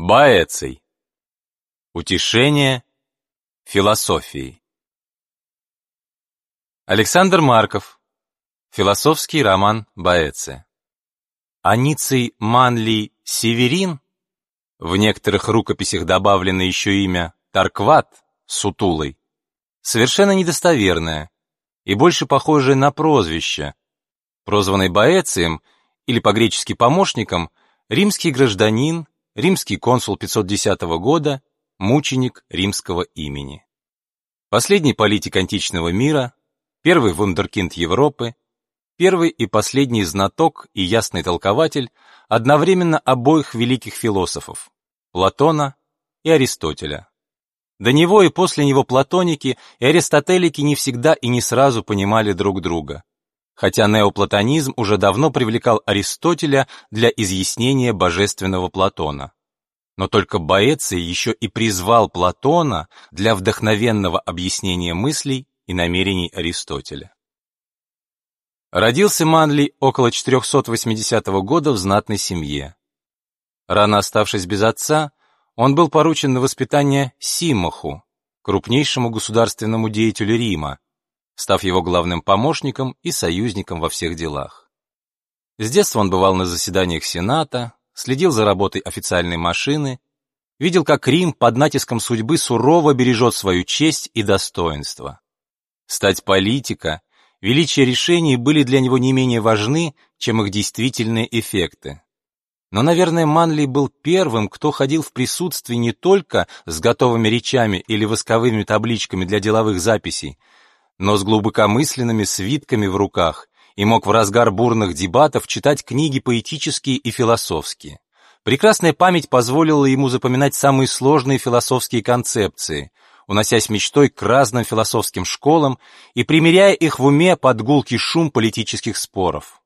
Боэций. Утешение философии. Александр Марков. Философский роман Боэция. Аниций Манли Северин, в некоторых рукописях добавлено еще имя Таркват, сутулый, совершенно недостоверное и больше похожее на прозвище, прозванный Боэцием или по-гречески помощником, римский гражданин, римский консул 510 года, мученик римского имени. Последний политик античного мира, первый вундеркинд Европы, первый и последний знаток и ясный толкователь одновременно обоих великих философов – Платона и Аристотеля. До него и после него платоники и аристотелики не всегда и не сразу понимали друг друга, хотя неоплатонизм уже давно привлекал Аристотеля для изъяснения божественного Платона. Но только Боэций еще и призвал Платона для вдохновенного объяснения мыслей и намерений Аристотеля. Родился Манли около 480 года в знатной семье. Рано оставшись без отца, он был поручен на воспитание Симаху, крупнейшему государственному деятелю Рима, став его главным помощником и союзником во всех делах. С детства он бывал на заседаниях Сената, следил за работой официальной машины, видел, как Рим под натиском судьбы сурово бережет свою честь и достоинство. Стать политика, величие решений были для него не менее важны, чем их действительные эффекты. Но, наверное, Манли был первым, кто ходил в присутствии не только с готовыми речами или восковыми табличками для деловых записей, но с глубокомысленными свитками в руках и мог в разгар бурных дебатов читать книги поэтические и философские. Прекрасная память позволила ему запоминать самые сложные философские концепции, уносясь мечтой к разным философским школам и примеряя их в уме под гулкий шум политических споров.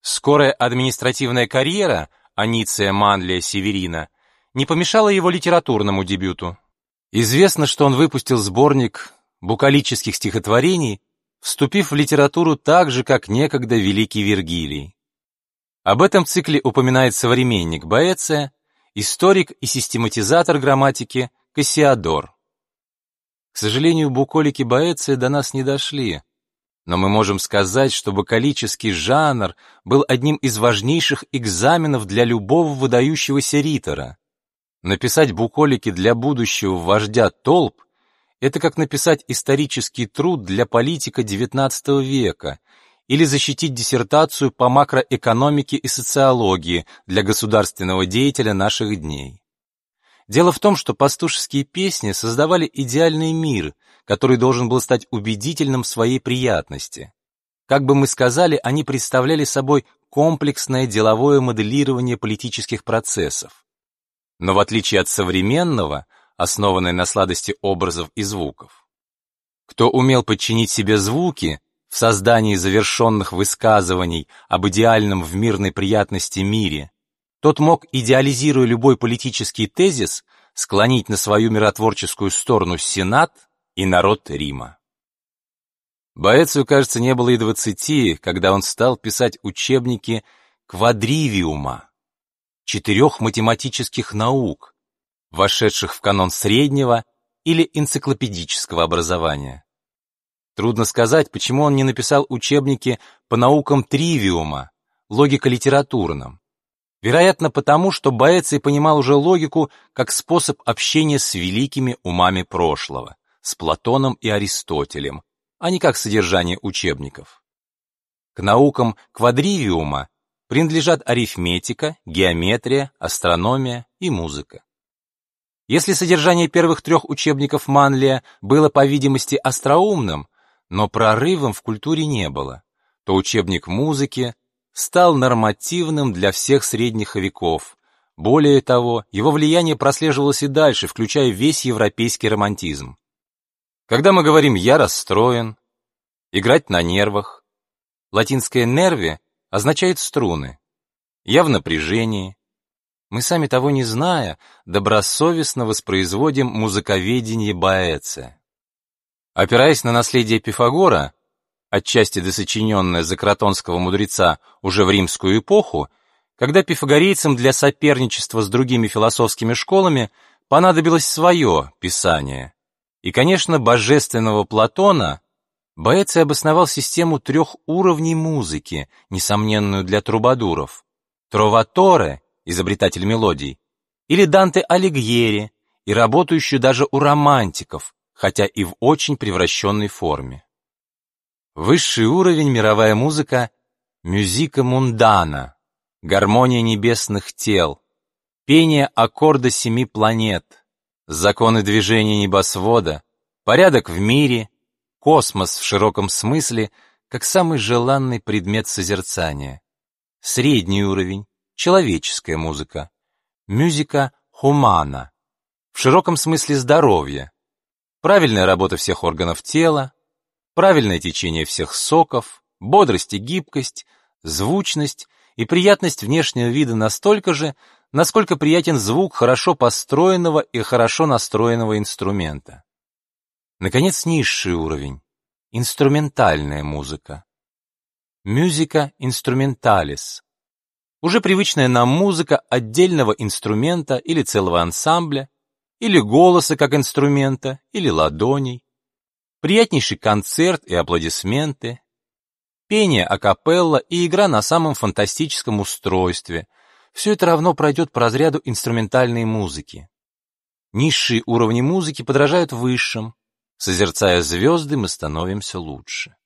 Скорая административная карьера Аниция Манлия Северина не помешала его литературному дебюту. Известно, что он выпустил сборник букалических стихотворений вступив в литературу так же, как некогда великий Вергилий. Об этом цикле упоминает современник Боэция, историк и систематизатор грамматики Кассиодор. К сожалению, буколики Боэция до нас не дошли, но мы можем сказать, что букалический жанр был одним из важнейших экзаменов для любого выдающегося ритора. Написать буколики для будущего вождя толп это как написать исторический труд для политика XIX века или защитить диссертацию по макроэкономике и социологии для государственного деятеля наших дней. Дело в том, что пастушеские песни создавали идеальный мир, который должен был стать убедительным в своей приятности. Как бы мы сказали, они представляли собой комплексное деловое моделирование политических процессов. Но в отличие от современного, основанной на сладости образов и звуков. Кто умел подчинить себе звуки в создании завершенных высказываний об идеальном в мирной приятности мире, тот мог, идеализируя любой политический тезис, склонить на свою миротворческую сторону Сенат и народ Рима. Боэцию, кажется, не было и двадцати, когда он стал писать учебники квадривиума, четырех математических наук, вошедших в канон среднего или энциклопедического образования. Трудно сказать, почему он не написал учебники по наукам тривиума, логико-литературным. Вероятно, потому, что Боэций понимал уже логику как способ общения с великими умами прошлого, с Платоном и Аристотелем, а не как содержание учебников. К наукам квадривиума принадлежат арифметика, геометрия, астрономия и музыка. Если содержание первых трех учебников Манлия было, по видимости, остроумным, но прорывом в культуре не было, то учебник музыки стал нормативным для всех средних веков. Более того, его влияние прослеживалось и дальше, включая весь европейский романтизм. Когда мы говорим «я расстроен», «играть на нервах», латинское «нерви» означает «струны», «я в напряжении», мы сами того не зная, добросовестно воспроизводим музыковедение Боэция. Опираясь на наследие Пифагора, отчасти досочиненное за кротонского мудреца уже в римскую эпоху, когда пифагорейцам для соперничества с другими философскими школами понадобилось свое писание. И, конечно, божественного Платона Боэций обосновал систему трех уровней музыки, несомненную для трубадуров. Троваторе, изобретатель мелодий, или Данте Алигьери, и работающую даже у романтиков, хотя и в очень превращенной форме. Высший уровень мировая музыка — мюзика мундана, гармония небесных тел, пение аккорда семи планет, законы движения небосвода, порядок в мире, космос в широком смысле, как самый желанный предмет созерцания. Средний уровень — человеческая музыка, мюзика хумана, в широком смысле здоровья, правильная работа всех органов тела, правильное течение всех соков, бодрость и гибкость, звучность и приятность внешнего вида настолько же, насколько приятен звук хорошо построенного и хорошо настроенного инструмента. Наконец, низший уровень — инструментальная музыка. Музыка инструменталис. Уже привычная нам музыка отдельного инструмента или целого ансамбля, или голоса как инструмента, или ладоней. Приятнейший концерт и аплодисменты, пение акапелла и игра на самом фантастическом устройстве — все это равно пройдет по разряду инструментальной музыки. Низшие уровни музыки подражают высшим. Созерцая звезды, мы становимся лучше.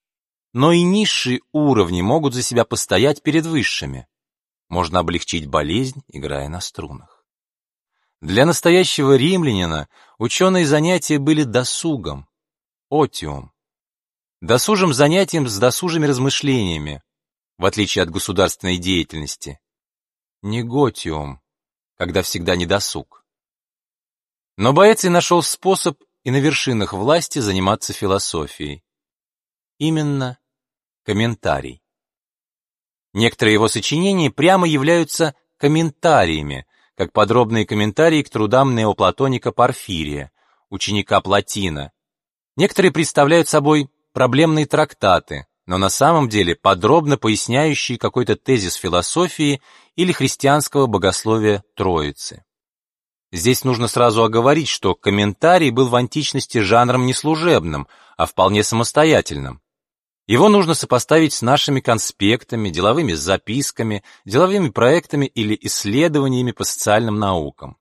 Но и низшие уровни могут за себя постоять перед высшими. Можно облегчить болезнь, играя на струнах. Для настоящего римлянина ученые занятия были досугом, отиум. Досужим занятием с досужими размышлениями, в отличие от государственной деятельности, неготиум, когда всегда недосуг. Но Боэций нашел способ и на вершинах власти заниматься философией. Именно комментарий. Некоторые его сочинения прямо являются комментариями, как подробные комментарии к трудам неоплатоника Порфирия, ученика Платина. Некоторые представляют собой проблемные трактаты, но на самом деле подробно поясняющие какой-то тезис философии или христианского богословия Троицы. Здесь нужно сразу оговорить, что комментарий был в античности жанром не служебным, а вполне самостоятельным. Его нужно сопоставить с нашими конспектами, деловыми записками, деловыми проектами или исследованиями по социальным наукам.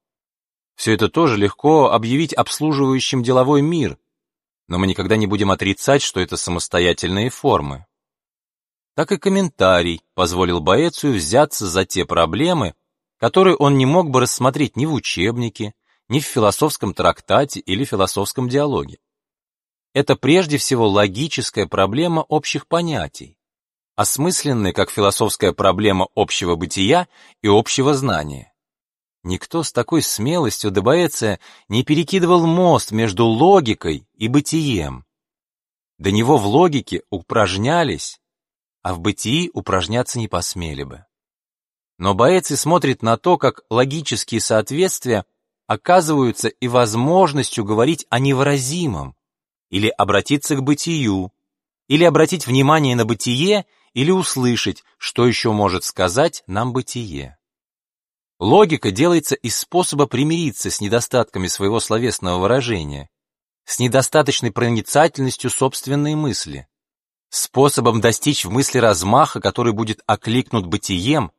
Все это тоже легко объявить обслуживающим деловой мир, но мы никогда не будем отрицать, что это самостоятельные формы так и комментарий позволил Боэцию взяться за те проблемы, которые он не мог бы рассмотреть ни в учебнике, ни в философском трактате или философском диалоге. Это прежде всего логическая проблема общих понятий, осмысленная как философская проблема общего бытия и общего знания. Никто с такой смелостью до Боэция не перекидывал мост между логикой и бытием. До него в логике упражнялись а в бытии упражняться не посмели бы. Но Боэций смотрит на то, как логические соответствия оказываются и возможностью говорить о невыразимом, или обратиться к бытию, или обратить внимание на бытие, или услышать, что еще может сказать нам бытие. Логика делается из способа примириться с недостатками своего словесного выражения, с недостаточной проницательностью собственной мысли, способом достичь в мысли размаха, который будет окликнут бытием,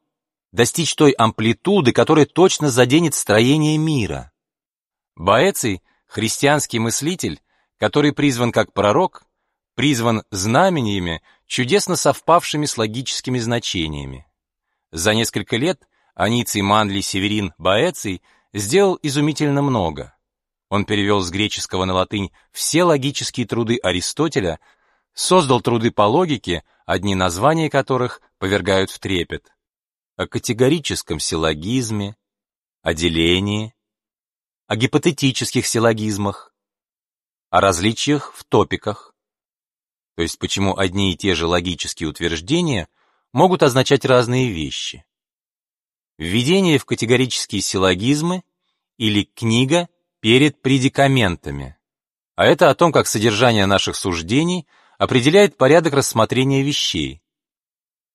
достичь той амплитуды, которая точно заденет строение мира. Боэций — христианский мыслитель, который призван как пророк, призван знамениями, чудесно совпавшими с логическими значениями. За несколько лет Аниций Манли Северин Боэций сделал изумительно много. Он перевел с греческого на латынь все логические труды Аристотеля, создал труды по логике, одни названия которых повергают в трепет. О категорическом силлогизме, о делении, о гипотетических силлогизмах, о различиях в топиках. То есть почему одни и те же логические утверждения могут означать разные вещи. Введение в категорические силлогизмы или книга перед предикаментами. А это о том, как содержание наших суждений – определяет порядок рассмотрения вещей.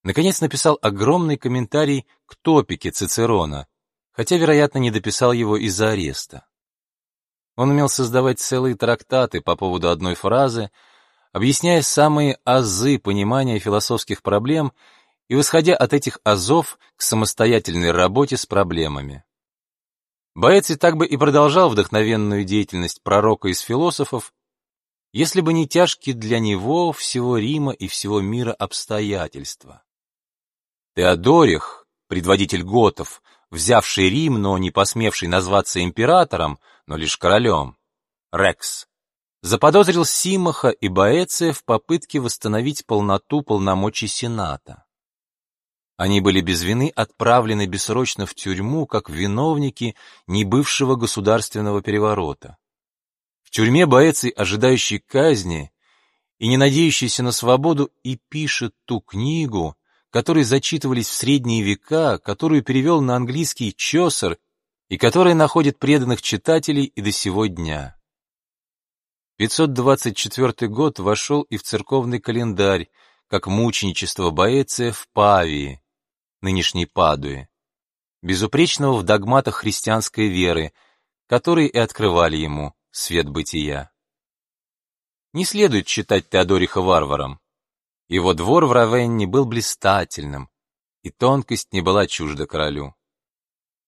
Наконец написал огромный комментарий к топике Цицерона, хотя, вероятно, не дописал его из-за ареста. Он умел создавать целые трактаты по поводу одной фразы, объясняя самые азы понимания философских проблем и восходя от этих азов к самостоятельной работе с проблемами. Боэций так бы и продолжал вдохновенную деятельность пророка из философов, если бы не тяжкие для него всего Рима и всего мира обстоятельства. Теодорих, предводитель готов, взявший Рим, но не посмевший назваться императором, но лишь королем, Рекс, заподозрил Симаха и Боэция в попытке восстановить полноту полномочий Сената. Они были без вины отправлены бессрочно в тюрьму как виновники небывшего государственного переворота. В тюрьме Боэций, ожидающий казни и не надеющийся на свободу, и пишет ту книгу, которые зачитывались в средние века, которую перевел на английский Чосер и которая находит преданных читателей и до сего дня. 524 год вошел и в церковный календарь, как мученичество Боэция в Павии, нынешней Падуе, безупречного в догматах христианской веры, которые и открывали ему свет бытия. Не следует считать Теодориха варваром. Его двор в Равенне был блистательным, и тонкость не была чужда королю.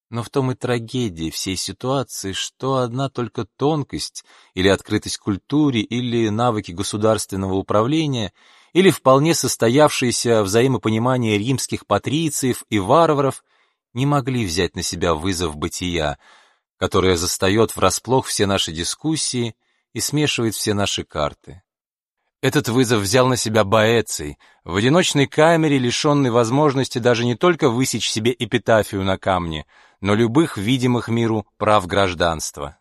Но в том и трагедия всей ситуации, что одна только тонкость или открытость культуре, или навыки государственного управления — или вполне состоявшееся взаимопонимание римских патрициев и варваров не могли взять на себя вызов бытия, которое застает врасплох все наши дискуссии и смешивает все наши карты. Этот вызов взял на себя Боэций, в одиночной камере, лишенный возможности даже не только высечь себе эпитафию на камне, но любых видимых миру прав гражданства.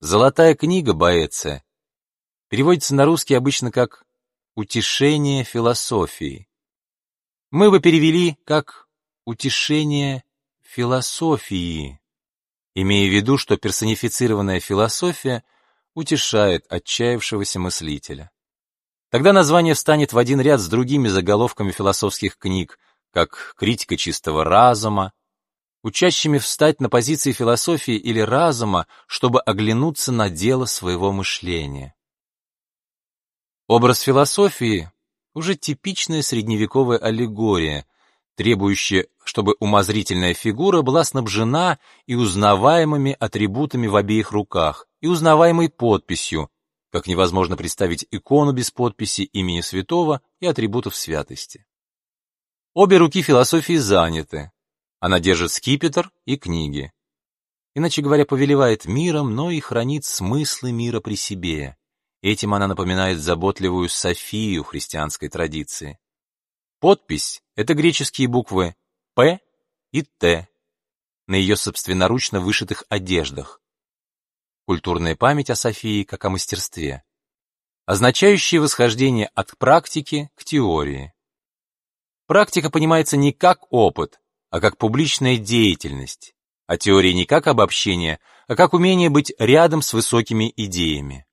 Золотая книга Боэция переводится на русский обычно как утешение философии. Мы бы перевели как утешение философии, имея в виду, что персонифицированная философия утешает отчаявшегося мыслителя. Тогда название встанет в один ряд с другими заголовками философских книг, как «Критика чистого разума», учащими встать на позиции философии или разума, чтобы оглянуться на дело своего мышления. Образ философии — уже типичная средневековая аллегория, требующая, чтобы умозрительная фигура была снабжена и узнаваемыми атрибутами в обеих руках, и узнаваемой подписью, как невозможно представить икону без подписи имени святого и атрибутов святости. Обе руки философии заняты. Она держит скипетр и книги. Иначе говоря, повелевает миром, но и хранит смыслы мира при себе. Этим она напоминает заботливую Софию христианской традиции. Подпись — это греческие буквы «П» и «Т» на ее собственноручно вышитых одеждах. Культурная память о Софии как о мастерстве, означающее восхождение от практики к теории. Практика понимается не как опыт, а как публичная деятельность, а теория не как обобщение, а как умение быть рядом с высокими идеями.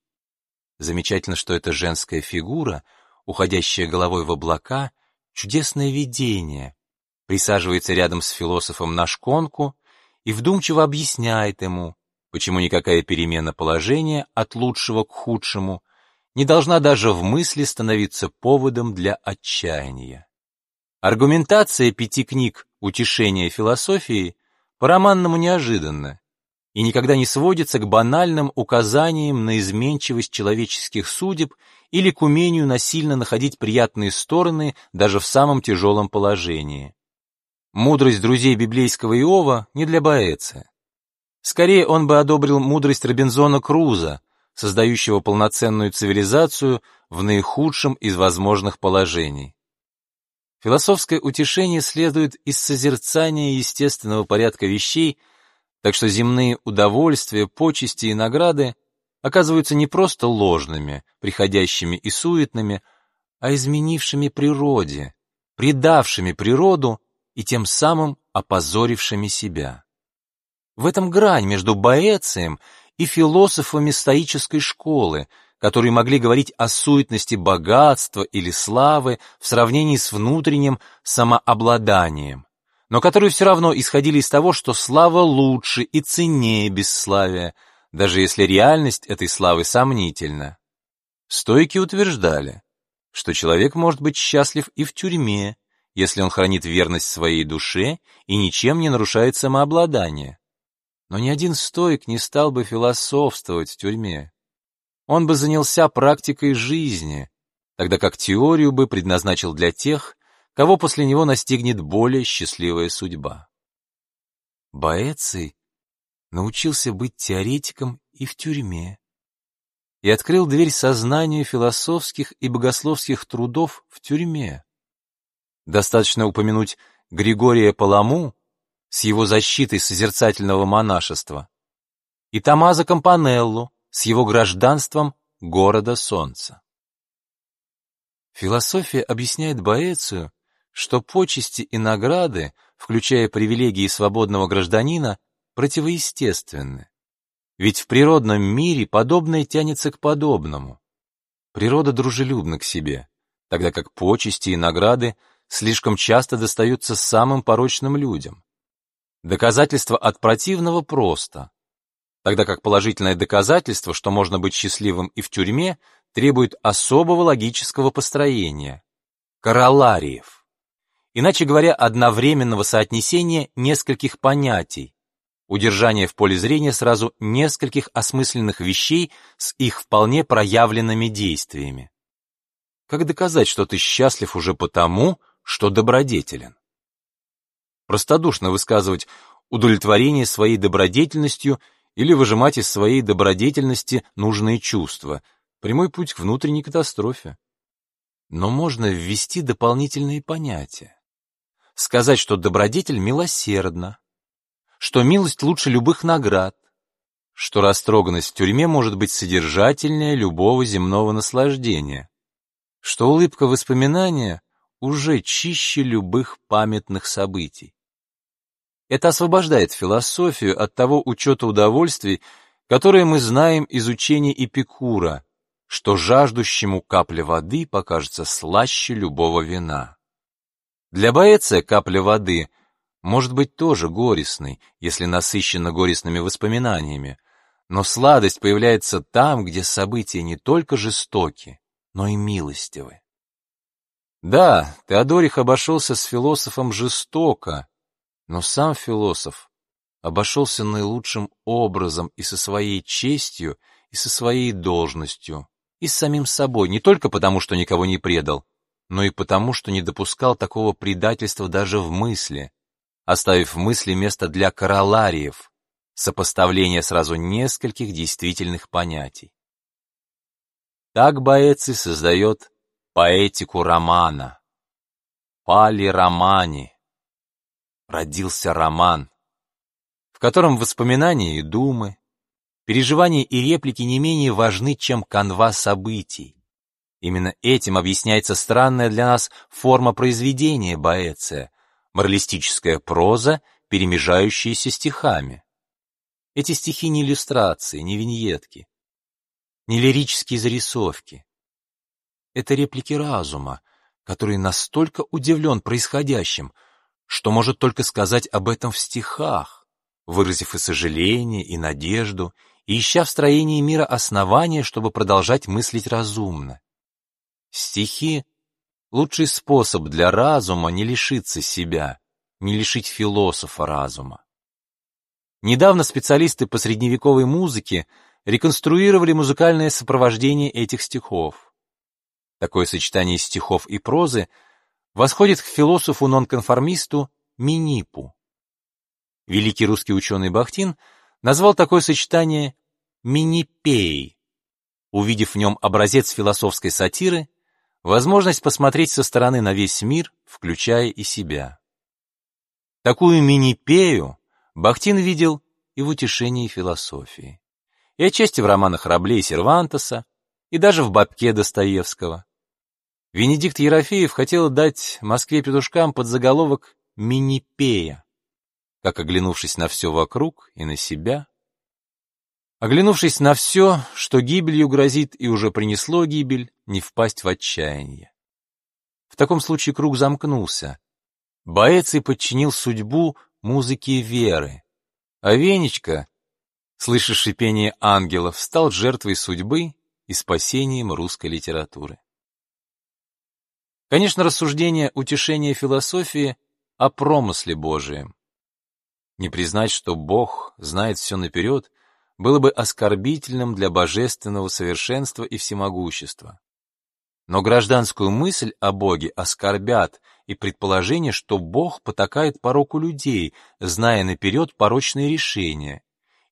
Замечательно, что эта женская фигура, уходящая головой в облака, чудесное видение, присаживается рядом с философом на шконку и вдумчиво объясняет ему, почему никакая перемена положения от лучшего к худшему не должна даже в мысли становиться поводом для отчаяния. Аргументация пяти книг «Утешение философии» по-романному неожиданна и никогда не сводится к банальным указаниям на изменчивость человеческих судеб или к умению насильно находить приятные стороны даже в самом тяжелом положении. Мудрость друзей библейского Иова не для Боэция. Скорее, он бы одобрил мудрость Робинзона Круза, создающего полноценную цивилизацию в наихудшем из возможных положений. Философское утешение следует из созерцания естественного порядка вещей – так что земные удовольствия, почести и награды оказываются не просто ложными, приходящими и суетными, а изменившими природе, предавшими природу и тем самым опозорившими себя. В этом грань между Боэцием и философами стоической школы, которые могли говорить о суетности богатства или славы в сравнении с внутренним самообладанием, но которые все равно исходили из того, что слава лучше и ценнее бесславия, даже если реальность этой славы сомнительна. Стойки утверждали, что человек может быть счастлив и в тюрьме, если он хранит верность своей душе и ничем не нарушает самообладание. Но ни один стоик не стал бы философствовать в тюрьме. Он бы занялся практикой жизни, тогда как теорию бы предназначил для тех, кого после него настигнет более счастливая судьба. Боэций научился быть теоретиком и в тюрьме и открыл дверь сознанию философских и богословских трудов в тюрьме. Достаточно упомянуть Григория Паламу с его защитой созерцательного монашества и Томазо Кампанеллу с его гражданством города солнца. Философия объясняет Боэцию, что почести и награды, включая привилегии свободного гражданина, противоестественны. Ведь в природном мире подобное тянется к подобному. Природа дружелюбна к себе, тогда как почести и награды слишком часто достаются самым порочным людям. Доказательство от противного просто, тогда как положительное доказательство, что можно быть счастливым и в тюрьме, требует особого логического построения – королариев. Иначе говоря, одновременного соотнесения нескольких понятий, удержание в поле зрения сразу нескольких осмысленных вещей с их вполне проявленными действиями. Как доказать, что ты счастлив уже потому, что добродетелен? Простодушно высказывать удовлетворение своей добродетельностью или выжимать из своей добродетельности нужные чувства – прямой путь к внутренней катастрофе. Но можно ввести дополнительные понятия. Сказать, что добродетель милосердна, что милость лучше любых наград, что растроганность в тюрьме может быть содержательнее любого земного наслаждения, что улыбка воспоминания уже чище любых памятных событий. Это освобождает философию от того учета удовольствий, которые мы знаем из учения Эпикура, что жаждущему капля воды покажется слаще любого вина. Для Боэция капля воды может быть тоже горестной, если насыщена горестными воспоминаниями, но сладость появляется там, где события не только жестоки, но и милостивы. Да, Теодорих обошелся с философом жестоко, но сам философ обошелся наилучшим образом и со своей честью, и со своей должностью, и с самим собой, не только потому, что никого не предал, но и потому, что не допускал такого предательства даже в мысли, оставив в мысли место для королариев, сопоставления сразу нескольких действительных понятий. Так Боэци создает поэтику романа. Пали романи. Родился роман, в котором воспоминания и думы, переживания и реплики не менее важны, чем канва событий. Именно этим объясняется странная для нас форма произведения Боэция, моралистическая проза, перемежающаяся стихами. Эти стихи не иллюстрации, не виньетки, не лирические зарисовки. Это реплики разума, который настолько удивлен происходящим, что может только сказать об этом в стихах, выразив и сожаление, и надежду, и ища в строении мира основания, чтобы продолжать мыслить разумно. Стихи Лучший способ для разума не лишиться себя, не лишить философа разума. Недавно специалисты по средневековой музыке реконструировали музыкальное сопровождение этих стихов. Такое сочетание стихов и прозы восходит к философу-нонконформисту Минипу. Великий русский ученый Бахтин назвал такое сочетание «минипей», увидев в нем образец философской сатиры возможность посмотреть со стороны на весь мир, включая и себя. Такую мини-пею Бахтин видел и в утешении философии, и отчасти в романах Рабле и Сервантеса, и даже в Бабке Достоевского. Венедикт Ерофеев хотел дать Москве петушкам под заголовок «Мини-пея», как оглянувшись на все вокруг и на себя, Оглянувшись на все, что гибелью грозит и уже принесло гибель, не впасть в отчаяние. В таком случае круг замкнулся. Боэций подчинил судьбу музыке веры, а Венечка, слыша шипение ангелов, стал жертвой судьбы и спасением русской литературы. Конечно, рассуждение утешения философии о промысле Божием. Не признать, что Бог знает все наперед, было бы оскорбительным для божественного совершенства и всемогущества. Но гражданскую мысль о Боге оскорбят и предположение, что Бог потакает пороку людей, зная наперед порочные решения,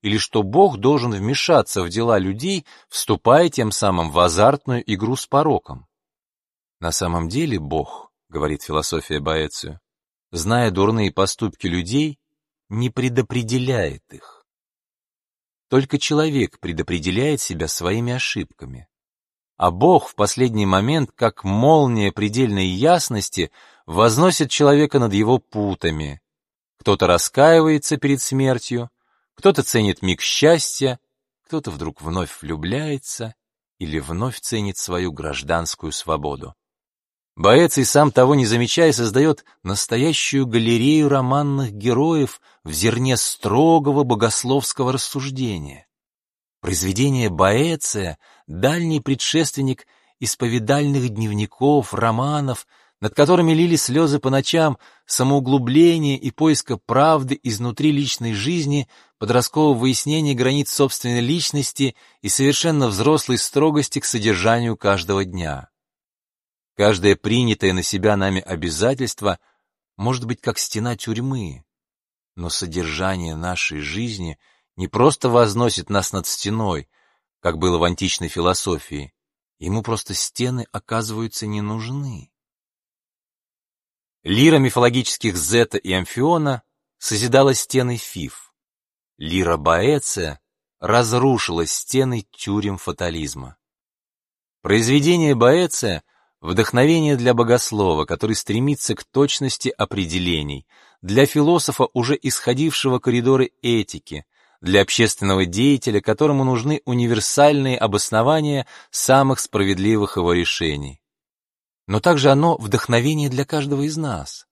или что Бог должен вмешаться в дела людей, вступая тем самым в азартную игру с пороком. На самом деле Бог, говорит философия Боэцию, зная дурные поступки людей, не предопределяет их. Только человек предопределяет себя своими ошибками. А Бог в последний момент, как молния предельной ясности, возносит человека над его путами. Кто-то раскаивается перед смертью, кто-то ценит миг счастья, кто-то вдруг вновь влюбляется или вновь ценит свою гражданскую свободу. Боец и сам того не замечая создает настоящую галерею романных героев в зерне строгого богословского рассуждения. Произведение Боэция — дальний предшественник исповедальных дневников, романов, над которыми лили слезы по ночам, самоуглубления и поиска правды изнутри личной жизни, подросткового выяснения границ собственной личности и совершенно взрослой строгости к содержанию каждого дня. Каждое принятое на себя нами обязательство может быть как стена тюрьмы, но содержание нашей жизни не просто возносит нас над стеной, как было в античной философии, ему просто стены оказываются не нужны. Лира мифологических Зета и Амфиона созидала стены Фиф. Лира Боэция разрушила стены тюрем фатализма. Произведение Боэция — Вдохновение для богослова, который стремится к точности определений, для философа, уже исходившего коридоры этики, для общественного деятеля, которому нужны универсальные обоснования самых справедливых его решений. Но также оно вдохновение для каждого из нас,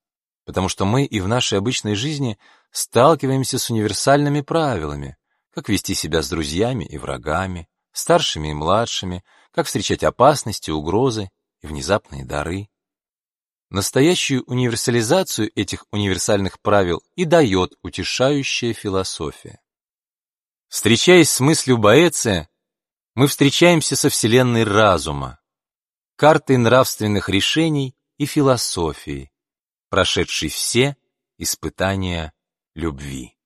потому что мы и в нашей обычной жизни сталкиваемся с универсальными правилами, как вести себя с друзьями и врагами, старшими и младшими, как встречать опасности, угрозы и внезапные дары. Настоящую универсализацию этих универсальных правил и дает утешающая философия. Встречаясь с мыслью Боэция, мы встречаемся со вселенной разума, картой нравственных решений и философии, прошедшей все испытания любви.